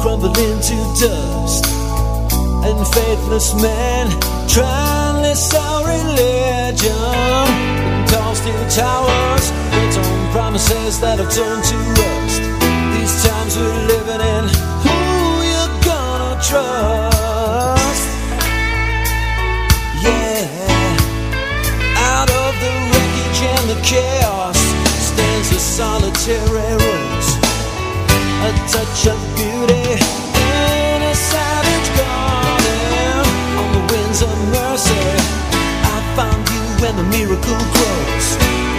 crumble into dust. And faithless men trellis our religion. And tall steel towers built on promises that have turned to rust. These times we're living in, who you gonna trust? Touch of beauty in a savage garden. On the winds of mercy, I found you when the miracle grows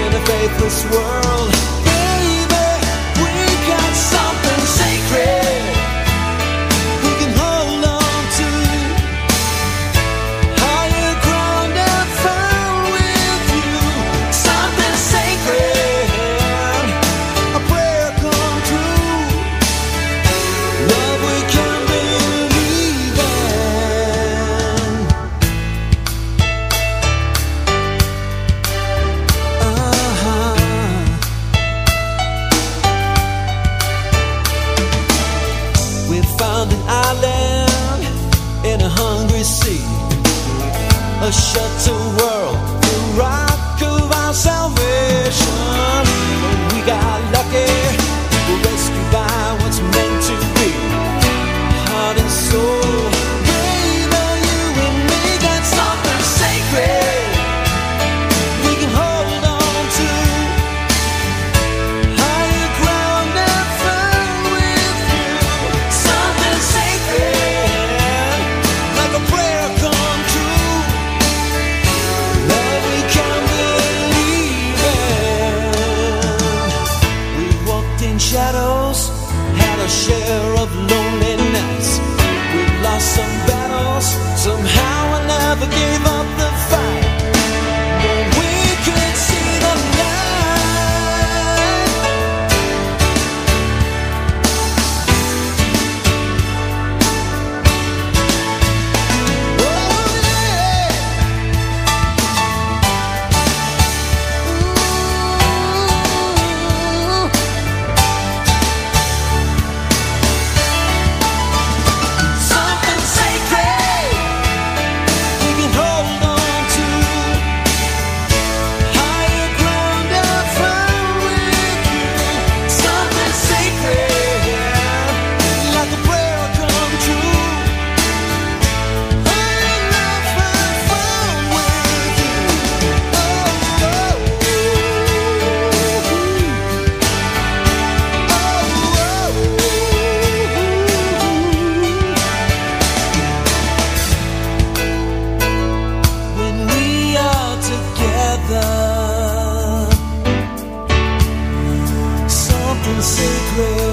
in a faithless world. A shelter world, lost some battles. Somehow I never gave. sacred.